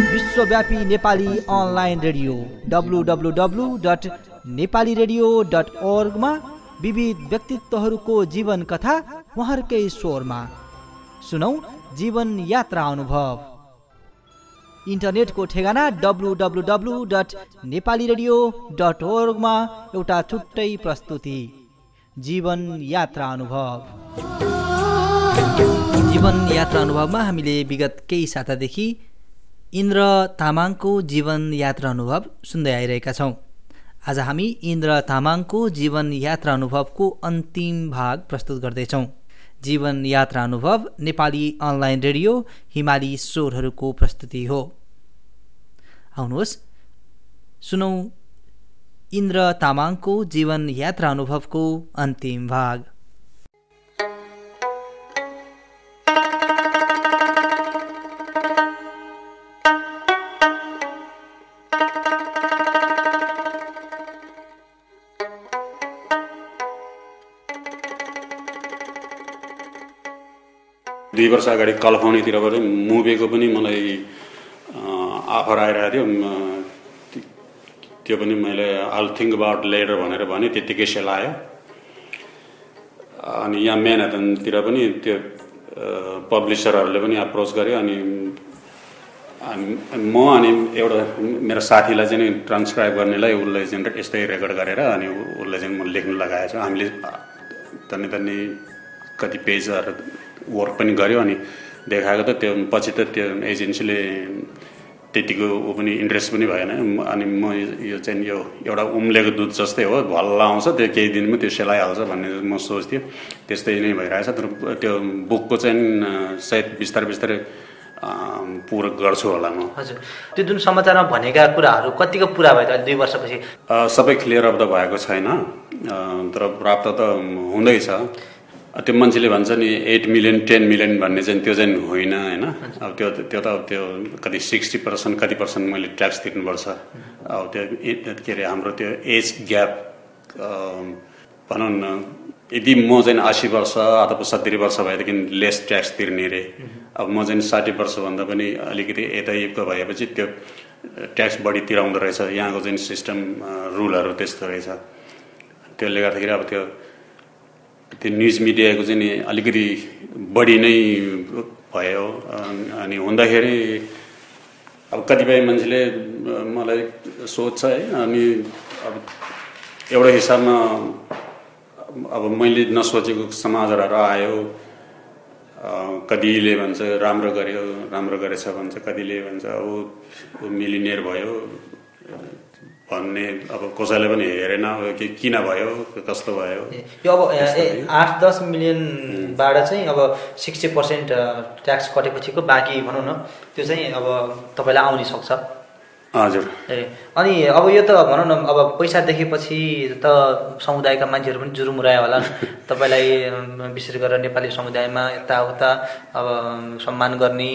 विश्वव्यापी Nepali online radio W W dot Nepali radio dot ओर्गमा विविध व्यक्तित्वहरूको जीवन कथा उहाँहरूकै स्वरमा। सुनौ जीवन यात्रा अनुभव। इन्टरनेटको ठेगाना W W W dot Nepali radio dot ओर्गमा एउटा छुट्टै प्रस्तुति। जीवन यात्रा अनुभव। जीवन यात्रा अनुभवमा हामीले विगत केही सातादेखि इन्द्र तामाङको जीवन यात्रा अनुभव सुन्दै आइरहेका छौँ। आज हामी इन्द्र तामाङको जीवन यात्रा अनुभवको अन्तिम भाग प्रस्तुत गर्दैछौँ। जीवन यात्रा अनुभव नेपाली अनलाइन रेडियो हिमाली स्वरहरूको प्रस्तुति हो। आउनुहोस् सुनौ इन्द्र तामाङको जीवन यात्रा अनुभवको अन्तिम भाग। दुई वर्ष अगाडि कलफाउनीतिरबाट मुभीको पनि मलाई अफर आइरहेको थियो। त्यो पनि मैले आल थिङ्क अबाउट लेटर भनेर भने त्यत्तिकै सेलायो अनि यहाँ म्यानहटनतिर पनि त्यो पब्लिसरहरूले पनि अप्रोच गर्यो। अनि म अनि एउटा मेरो साथीलाई चाहिँ ट्रान्सक्राइब गर्नेलाई उसले चाहिँ यस्तै रेकर्ड गरेर अनि उसलाई चाहिँ म लेख्नु लगाएछ हामीले तनी तनी कति पेजहरू वर्क पनि गऱ्यो अनि देखाएको त त्यो पछि त त्यो एजेन्सीले त्यतिको ऊ पनि इन्ट्रेस्ट पनि भएन। अनि म यो चाहिँ यो एउटा उम्लेको दुध जस्तै हो भल्ला आउँछ त्यो केही दिनमा त्यो सेलाइहाल्छ भन्ने म सोच्थेँ। त्यस्तै नै भइरहेछ। तर त्यो बुकको चाहिँ सायद बिस्तारै बिस्तारै पुरा गर्छु होला म। हजुर। त्यो जुन समाचारमा भनेका कुराहरू कतिको पुरा भयो त दुई वर्षपछि? सबै क्लियर अफ त भएको छैन। तर प्राप्त त हुँदैछ। त्यो मान्छेले भन्छ नि एट मिलियन टेन मिलियन भन्ने चाहिँ त्यो चाहिँ होइन होइन? अब त्यो त्यो त त्यो कति सिक्सटी पर्सेन्ट कति पर्सेन्ट मैले ट्याक्स तिर्नुपर्छ। अब त्यो के अरे हाम्रो त्यो एज ग्याप भनौँ न यदि म चाहिँ असी वर्ष अथवा सत्तरी वर्ष भएदेखि लेस ट्याक्स तिर्ने रे अब म चाहिँ साठी वर्षभन्दा पनि अलिकति यता युक्त भएपछि त्यो ट्याक्स बढी तिराउँदो रहेछ। यहाँको चाहिँ सिस्टम रुलहरू त्यस्तो रहेछ। त्यसले गर्दाखेरि अब त्यो त्यो न्युज मिडियाको चाहिँ नि अलिकति बढी नै भयो। अनि हुँदाखेरि अब कतिपय मान्छेले मलाई सोध्छ है अनि अब एउटा हिसाबमा अब मैले नसोचेको समाचारहरू आयो। कतिले भन्छ राम्रो गर्यो राम्रो गरेछ भन्छ कतिले भन्छ अब मिलिनियर भयो। भन्ने अब कसैले पनि हेरेन कि किन भयो कस्तो भयो? यो अब आठ दस मिलियनबाट चाहिँ अब सिक्सटी पर्सेन्ट ट्याक्स कटेपछिको बाँकी भनौँ न त्यो चाहिँ अब तपाईँलाई आउन सक्छ। हजुर। ए अनि अब यो त भनौँ न अब पैसा देखेपछि त समुदायका मान्छेहरू पनि जुरुमुरायो होला। तपाईँलाई विशेष गरेर नेपाली समुदायमा यताउता अब सम्मान गर्ने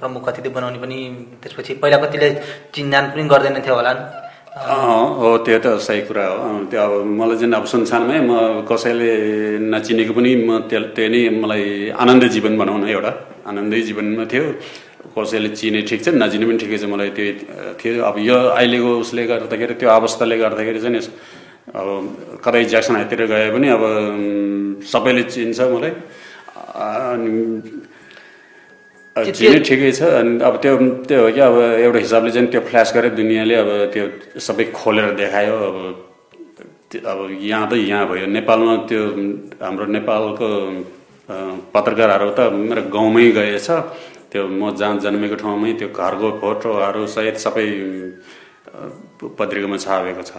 प्रमुख अतिथि बनाउने पनि त्यसपछि पहिला कतिले चिन्जान पनि गर्दैन थियो होला। हो त्यो त सही कुरा हो। त्यो अब मलाई चाहिँ अब सुनसानमै म कसैले नचिनेको पनि म त्यो त्यो नै मलाई आनन्द जीवन भनौँ न एउटा। आनन्दै जीवनमा थियो। कसैले चिने ठिक छ नचिने पनि ठिकै छ मलाई त्यो थियो। अब यो अहिलेको उसले गर्दाखेरि त्यो अवस्थाले गर्दाखेरि चाहिँ अब कतै ज्याक्सन हाइतिर गए पनि अब सबैले चिन्छ मलाई। चिने ठिकै छ। अनि अब त्यो त्यो हो कि अब एउटा हिसाबले चाहिँ त्यो फ्ल्यास गरे दुनियाँले अब त्यो सबै खोलेर देखायो। अब अब यहाँ त यहाँ भयो। नेपालमा त्यो हाम्रो नेपालको पत्रकारहरू त मेरो गाउँमै गएछ। त्यो म जहाँ जन्मेको ठाउँमै त्यो घरको फोटोहरू सहित सबै पत्रिकामा छापेको छ।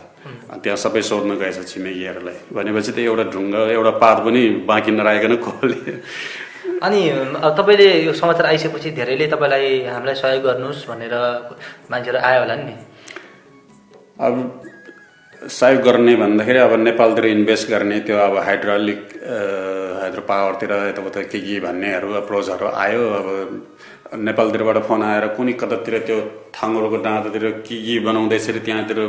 त्यहाँ सबै सोध्न गएछ छिमेकीहरूलाई। भनेपछि त एउटा ढुङ्गा एउटा पात पनि बाँकी नराइकन खोले अनि तपाईँले यो समाचार आइसकेपछि धेरैले तपाईँलाई हामीलाई सहयोग गर्नुहोस् भनेर मान्छेहरू आयो होला नि। अब सहयोग गर्ने भन्दाखेरि अब नेपालतिर इन्भेस्ट गर्ने त्यो अब हाइड्रोलिक हाइड्रो पावरतिर यताउता के के भन्नेहरू अप्रोचहरू आयो। अब नेपालतिरबाट फोन आएर कुनै कतातिर त्यो थाङ्गोरको डाँडातिर के के बनाउँदैछ अरे त्यहाँतिर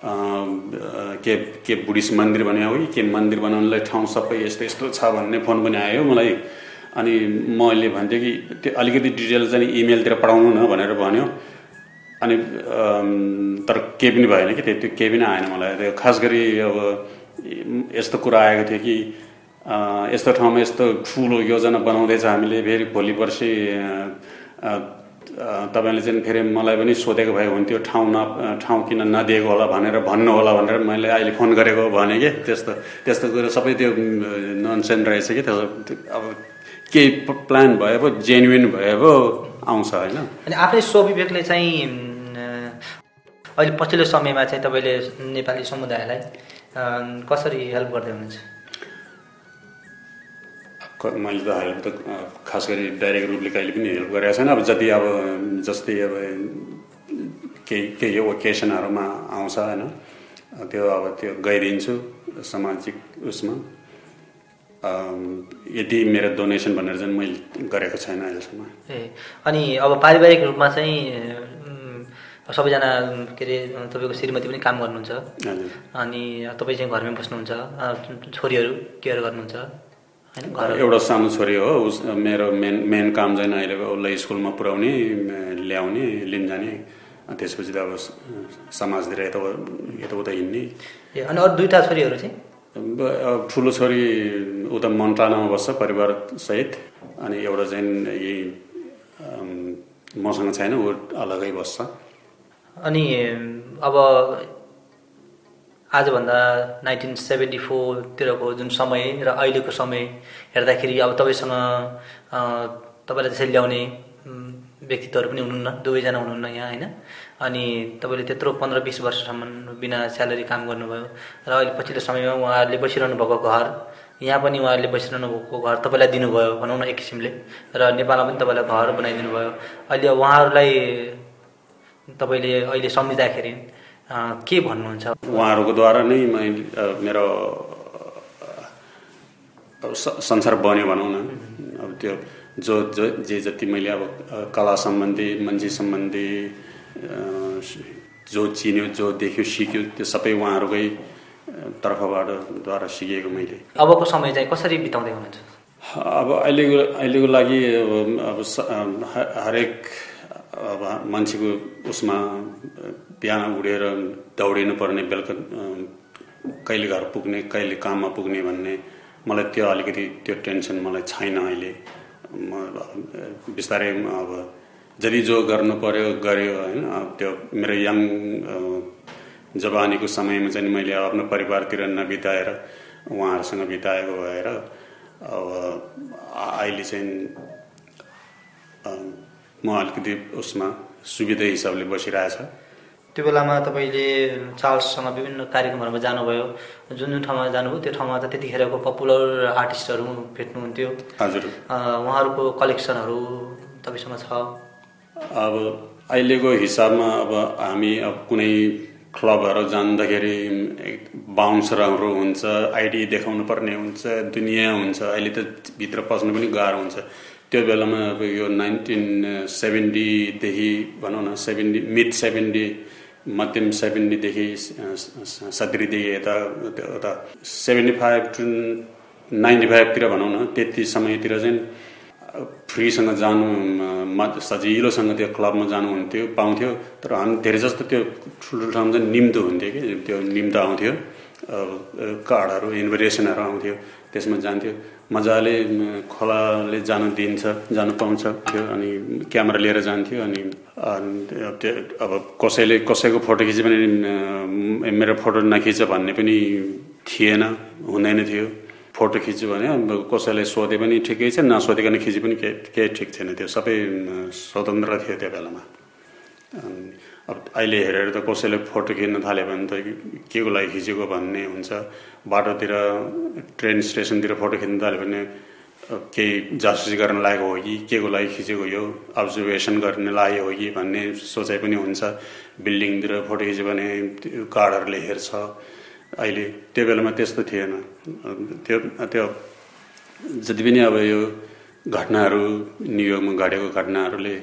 के के बुद्धिस्ट मन्दिर बनायो कि के मन्दिर बनाउनलाई ठाउँ सबै यस्तो यस्तो छ भन्ने फोन पनि आयो मलाई। अनि मैले भन्थेँ कि त्यो अलिकति डिटेल चाहिँ इमेलतिर पठाउनु न भनेर भन्यो। अनि तर केही पनि भएन कि त्यो केही पनि आएन मलाई। त्यो खास गरी अब यस्तो कुरा आएको थियो कि यस्तो ठाउँमा यस्तो ठुलो योजना बनाउँदैछ हामीले फेरि भोलि पर्सि तपाईँले चाहिँ फेरि मलाई पनि सोधेको भए हुन्थ्यो ठाउँ न ठाउँ किन नदिएको होला भनेर भन्नु होला भनेर मैले अहिले फोन गरेको भने कि? त्यस्तो त्यस्तो कुरो सबै त्यो ननसेन रहेछ कि त्यो अब केही प्लान भए पो जेन्युन भए पो आउँछ होइन। अनि आफ्नै स्वविवेकले चाहिँ अहिले पछिल्लो समयमा चाहिँ तपाईँले नेपाली समुदायलाई कसरी हेल्प गर्दै हुनुहुन्छ? मैले त हेल्प त खास गरी डाइरेक्ट रूपले कहिले पनि हेल्प गरेको छैन अब जति अब जस्तै अब केही केही ओकेसनहरूमा आउँछ होइन त्यो अब त्यो गइदिन्छु सामाजिक उसमा यति मेरो डोनेसन भनेर चाहिँ मैले गरेको छैन अहिलेसम्म ए अनि अब पारिवारिक रूपमा चाहिँ सबैजना के अरे तपाईँको श्रीमती पनि काम गर्नुहुन्छ। अनि तपाईँ चाहिँ घरमै बस्नुहुन्छ छोरीहरू केयर गर्नुहुन्छ। एउटा सानो छोरी हो उस मेरो मेन मेन काम चाहिँ अहिले उसलाई स्कुलमा पुर्याउने ल्याउने लिन जाने त्यसपछि त अब समाजतिर यता यताउता हिँड्ने। अनि अरू दुईवटा छोरीहरू चाहिँ? ठुलो छोरी उता मन्त्रालयमा बस्छ परिवारसहित अनि एउटा चाहिँ यही मसँग छैन ऊ अलगै बस्छ। अनि अब आजभन्दा नाइन्टिन सेभेन्टी फोरतिरको जुन समय र अहिलेको समय हेर्दाखेरि अब तपाईँसँग तपाईँलाई त्यसरी ल्याउने व्यक्तित्वहरू पनि हुनुहुन्न दुवैजना हुनुहुन्न यहाँ होइन? अनि तपाईँले त्यत्रो पन्ध्र बिस वर्षसम्म बिना स्यालेरी काम गर्नुभयो र अहिले पछिल्लो समयमा उहाँहरूले बसिरहनु भएको घर यहाँ पनि उहाँहरूले बसिरहनु भएको घर तपाईँलाई दिनुभयो भनौँ न एक किसिमले। र नेपालमा पनि तपाईँलाई घर बनाइदिनु भयो अहिले उहाँहरूलाई तपाईँले अहिले सम्झिँदाखेरि के भन्नुहुन्छ? उहाँहरूको द्वारा नै मैले मेरो संसार बन्यो भनौँ न। अब त्यो जो जो जे जति मैले अब कला सम्बन्धी मान्छे सम्बन्धी जो चिन्यो जो देख्यो सिक्यो त्यो सबै उहाँहरूकै तर्फबाट द्वारा सिकेको मैले। अबको समय चाहिँ कसरी बिताउँदै हुनुहुन्छ? अब अहिलेको अहिलेको लागि अब हरेक अब मान्छेको उसमा बिहान उडेर दौडिनु पर्ने बेलुका कहिले घर पुग्ने कहिले काममा पुग्ने भन्ने मलाई त्यो अलिकति त्यो टेन्सन मलाई छैन अहिले। म बिस्तारै अब जति जो गर्नु पर्यो गर्यो होइन। त्यो मेरो यङ जवानीको समयमा चाहिँ मैले आफ्नो परिवारतिर नबिताएर उहाँहरूसँग बिताएको भएर अब अहिले चाहिँ म अलिकति उसमा सुविधा हिसाबले बसिरहेछ। त्यो बेलामा तपाईँले चार्ल्ससँग विभिन्न कार्यक्रमहरूमा जानुभयो। जुन जुन ठाउँमा जानुभयो त्यो ठाउँमा त त्यतिखेरको पपुलर आर्टिस्टहरू भेट्नुहुन्थ्यो। हजुर। उहाँहरूको कलेक्सनहरू तपाईँसँग छ? अब अहिलेको हिसाबमा अब हामी अब कुनै क्लबहरू जाँदाखेरि बााउन्सरहरू हुन्छ आइडी देखाउनु पर्ने हुन्छ दुनियाँ हुन्छ अहिले त भित्र पस्नु पनि गाह्रो हुन्छ। त्यो बेलामा अब यो नाइन्टिन सेभेन्टीदेखि भनौँ न सेभेन्टी मिड सेभेन्टी मध्यम सेभेन्टीदेखि सत्तरीदेखि यता यता सेभेन्टी फाइभ टु नाइन्टी फाइभतिर भनौँ न त्यति समयतिर चाहिँ फ्रीसँग जानु सजिलोसँग त्यो क्लबमा जानुहुन्थ्यो पाउँथ्यो तर हामी धेरै जस्तो त्यो ठुल्ठुलो ठाउँमा चाहिँ निम्तो हुन्थ्यो कि त्यो निम्तो आउँथ्यो कार्डहरू इन्भिटेसनहरू आउँथ्यो। त्यसमा जान्थ्यो। मजाले खोलाले जानु दिन्छ जानु पाउँछ। थियो अनि क्यामेरा लिएर जान्थ्यो अनि त्यो अब कसैले कसैको फोटो खिच्यो भने मेरो फोटो नखिच भन्ने पनि थिएन हुँदैन थियो। फोटो खिच्यो भने कसैलाई सोधे पनि ठिकै छ नसोधिकन खिचे पनि केही केही ठिक थिएन। त्यो सबै स्वतन्त्र थियो त्यो बेलामा। अब अहिले हेरेर त कसैले फोटो खिच्न थाल्यो भने त के को लागि खिचेको भन्ने हुन्छ। बाटोतिर ट्रेन स्टेसनतिर फोटो खिच्न थाल्यो भने केही जासुसी गर्न लागेको हो कि के को लागि खिचेको यो? अब्जर्भेसन गर्ने लाग्यो हो कि भन्ने सोचाइ पनि हुन्छ। बिल्डिङतिर फोटो खिच्यो भने त्यो कार्डहरूले हेर्छ। अहिले त्यो बेलामा त्यस्तो थिएन। त्यो त्यो जति पनि अब यो घटनाहरू न्युयोर्कमा घटेको घटनाहरूले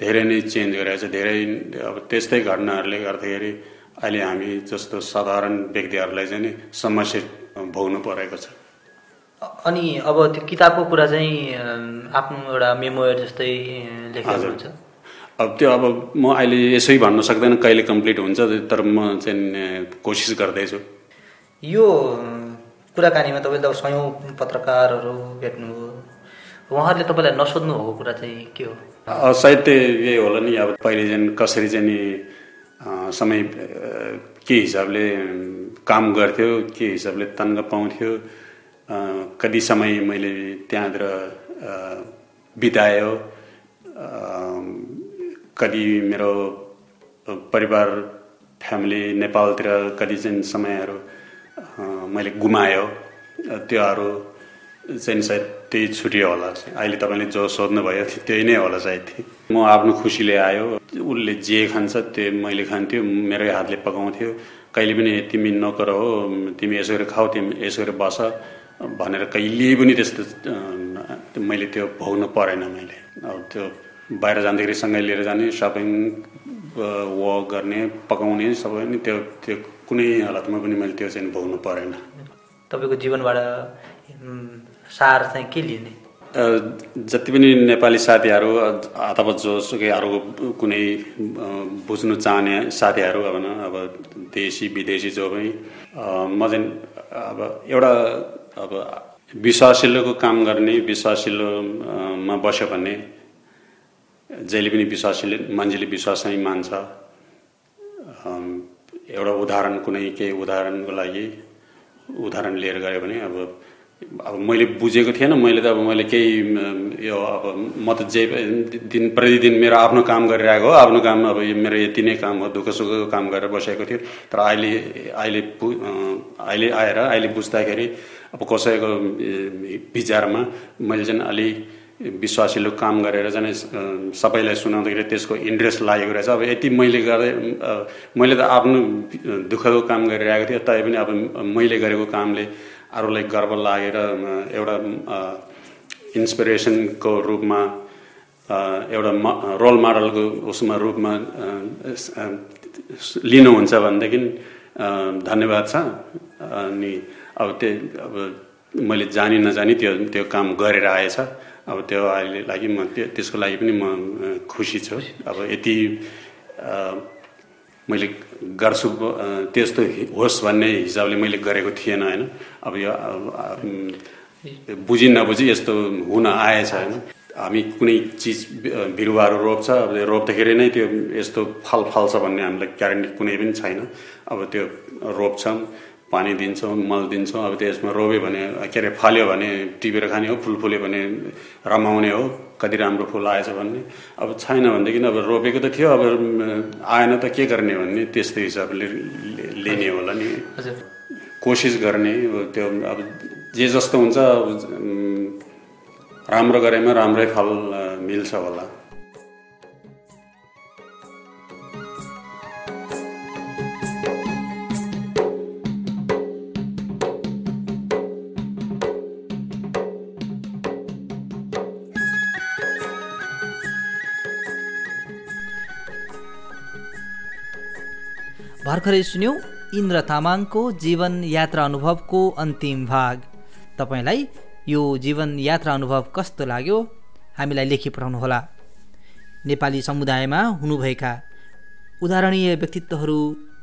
धेरै नै चेन्ज गरेको छ धेरै अब त्यस्तै घटनाहरूले गर्दाखेरि अहिले हामी जस्तो साधारण व्यक्तिहरूलाई चाहिँ नि समस्या भोग्नु परेको छ। अनि अब त्यो किताबको कुरा चाहिँ आफ्नो एउटा मेमोयर जस्तै हजुर। हुन्छ? अब त्यो अब म अहिले यसै भन्न सक्दैन कहिले कम्प्लिट हुन्छ तर म चाहिँ कोसिस गर्दैछु। यो कुराकानीमा तपाईँले अब सयौँ पत्रकारहरू भेट्नुभयो उहाँहरूले तपाईँलाई नसोध्नु भएको कुरा चाहिँ के हो? सायद यही होला नि अब पहिले चाहिँ कसरी चाहिँ नि समय के हिसाबले काम गर्थ्यो के हिसाबले तनखा पाउँथ्यो कति समय मैले त्यहाँतिर बितायो कति मेरो परिवार फ्यामिली नेपालतिर कति चाहिँ समयहरू मैले गुमायो त्योहरू चाहिँ सायद त्यही छुट्यो होला अहिले तपाईँले जो सोध्नुभयो त्यही नै होला सायद। म आफ्नो खुसीले आयो। उसले जे खान्छ त्यो मैले खान्थ्यो मेरै हातले पकाउँथ्यो। कहिले पनि तिमी नकर हो तिमी यसो गरेर खाऊ तिमी यसो गरेर बस। भनेर कहिले पनि त्यस्तो मैले त्यो भोग्नु परेन मैले। अब त्यो बाहिर जाँदाखेरि सँगै लिएर जाने सपिङ वक गर्ने पकाउने सबै नै त्यो त्यो कुनै हालतमा पनि मैले त्यो चाहिँ भोग्नु परेन। तपाईँको जीवनबाट सार चाहिँ के लिने? जति पनि नेपाली साथीहरू अथवा जोसुकै अरू कुनै बुझ्नु चाहने साथीहरू अब न अब देशी विदेशी जो पनि म चाहिँ अब एउटा अब विश्वासिलोको काम गर्ने विश्वासिलोमा बस्यो भने जहिले पनि विश्वासीले मान्छेले विश्वास नै मान्छ। एउटा उदाहरण कुनै केही उदाहरणको लागि उदाहरण लिएर गयो भने अब अब मैले बुझेको थिएन मैले त अब मैले केही यो अब म त जे दिन प्रतिदिन मेरो आफ्नो काम गरिरहेको हो। आफ्नो काम अब यो मेरो यति नै काम हो दुःख सुखको काम गरेर बसेको थियो। तर अहिले अहिले अहिले आएर अहिले बुझ्दाखेरि अब कसैको विचारमा मैले चाहिँ अलि विश्वासिलो काम गरेर चाहिँ सबैलाई सुनाउँदाखेरि त्यसको इन्ट्रेस्ट लागेको रहेछ। अब यति मैले गर्दै मैले त आफ्नो दुःखको काम गरिरहेको थिएँ तैपनि अब मैले गरेको कामले अरूलाई गर्व लागेर एउटा इन्सपिरेसनको रूपमा एउटा म रोल मोडलको उसमा रूपमा लिनुहुन्छ भनेदेखि धन्यवाद छ। अनि अब त्यो अब मैले जानी नजानी त्यो त्यो काम गरेर आएछ। अब त्यो अहिले लागि म त्यो त्यसको लागि पनि म खुसी छु। अब यति मैले गर्छु त्यस्तो होस् भन्ने हिसाबले मैले गरेको थिएन होइन? अब यो बुझी नबुझी यस्तो हुन आएछ होइन? हामी कुनै चिज बिरुवाहरू रोप्छ अब रोप्दाखेरि नै त्यो यस्तो फल फल्छ भन्ने हामीलाई ग्यारेन्टी कुनै पनि छैन। अब त्यो रोप्छौँ पानी दिन्छौँ मल दिन्छौँ अब त्यसमा रोप्यो भने के अरे फल्यो भने टिपेर खाने हो फुल फुल्यो भने रमाउने हो कति राम्रो फुल आएछ भन्ने। अब छैन भनेदेखि अब रोपेको त थियो अब आएन त के गर्ने भन्ने त्यस्तो हिसाबले लिने होला नि। कोसिस गर्ने त्यो अब जे जस्तो हुन्छ अब राम्रो गरेमा राम्रै फल मिल्छ होला। भर्खरै सुन्यौँ इन्द्र तामाङको जीवन यात्रा अनुभवको अन्तिम भाग। तपाईँलाई यो जीवन यात्रा अनुभव कस्तो लाग्यो हामीलाई लेखी पठाउनुहोला। नेपाली समुदायमा हुनुभएका उदाहरणीय व्यक्तित्वहरू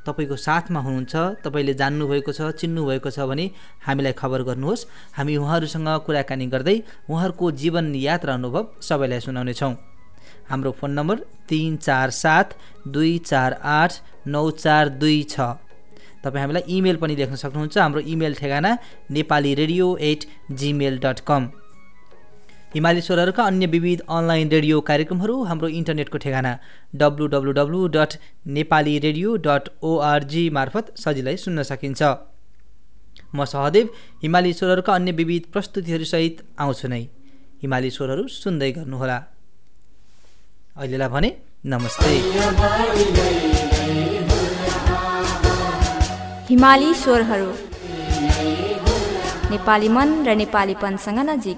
तपाईँको साथमा हुनुहुन्छ तपाईँले जान्नुभएको छ चिन्नुभएको छ भने हामीलाई खबर गर्नुहोस्। हामी उहाँहरूसँग कुराकानी गर्दै उहाँहरूको जीवन यात्रा अनुभव सबैलाई सुनाउनेछौँ। हाम्रो फोन नम्बर तिन चार सात दुई चार आठ नौ चार दुई छ। तपाईँ हामीलाई इमेल पनि लेख्न सक्नुहुन्छ। हाम्रो इमेल ठेगाना Nepali radio at Gmail dot com. हिमाली स्वरहरूका अन्य विविध अनलाइन रेडियो कार्यक्रमहरू हाम्रो इन्टरनेटको ठेगाना W W W dot Nepali radio dot O R G मार्फत सजिलै सुन्न सकिन्छ। म सहदेव हिमाली स्वरहरूका अन्य विविध प्रस्तुतिहरूसहित आउँछु नै। हिमाली स्वरहरू सुन्दै गर्नुहोला। अहिलेलाई भने नमस्ते। हिमाली स्वरहरू। नेपाली मन र नेपालीपनसँग नजिक।